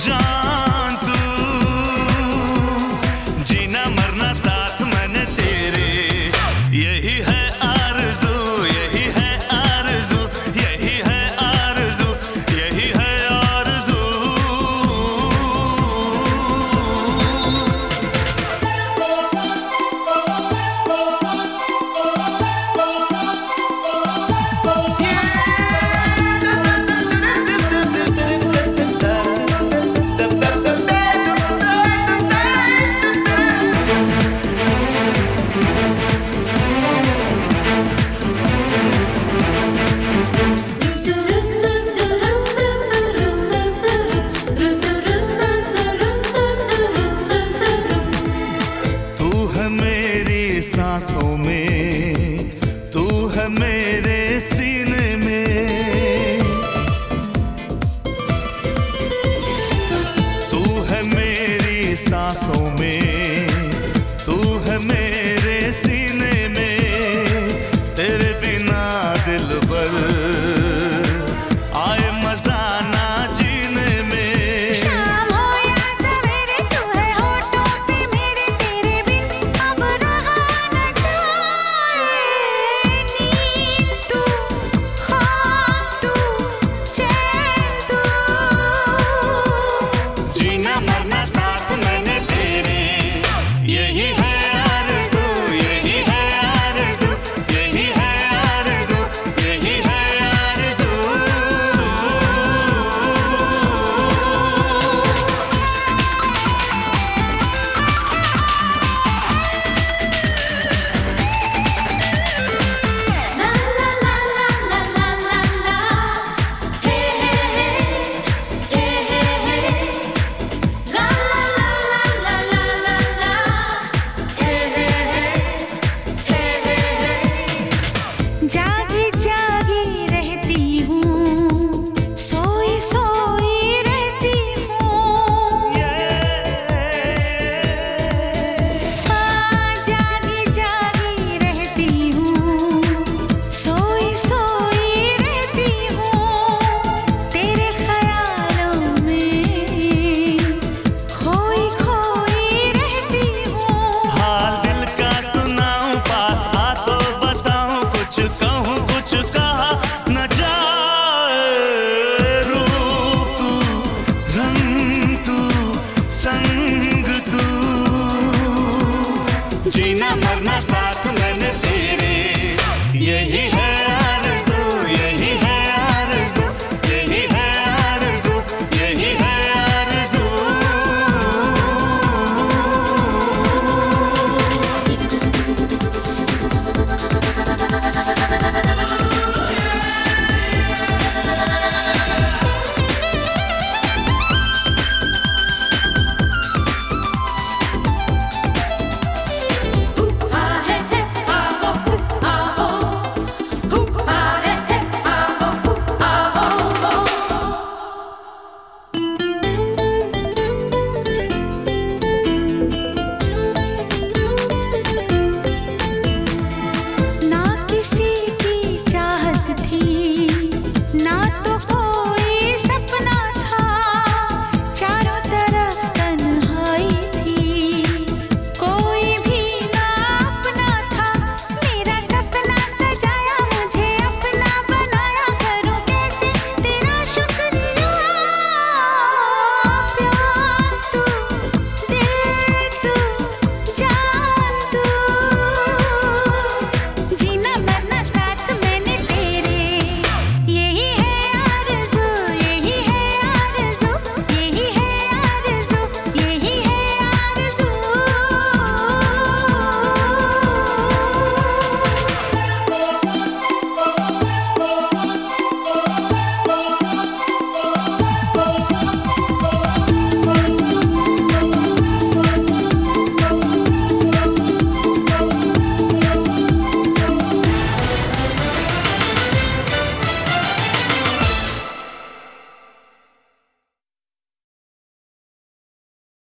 John. मरना साथ मैंने तेरे यही